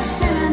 I said.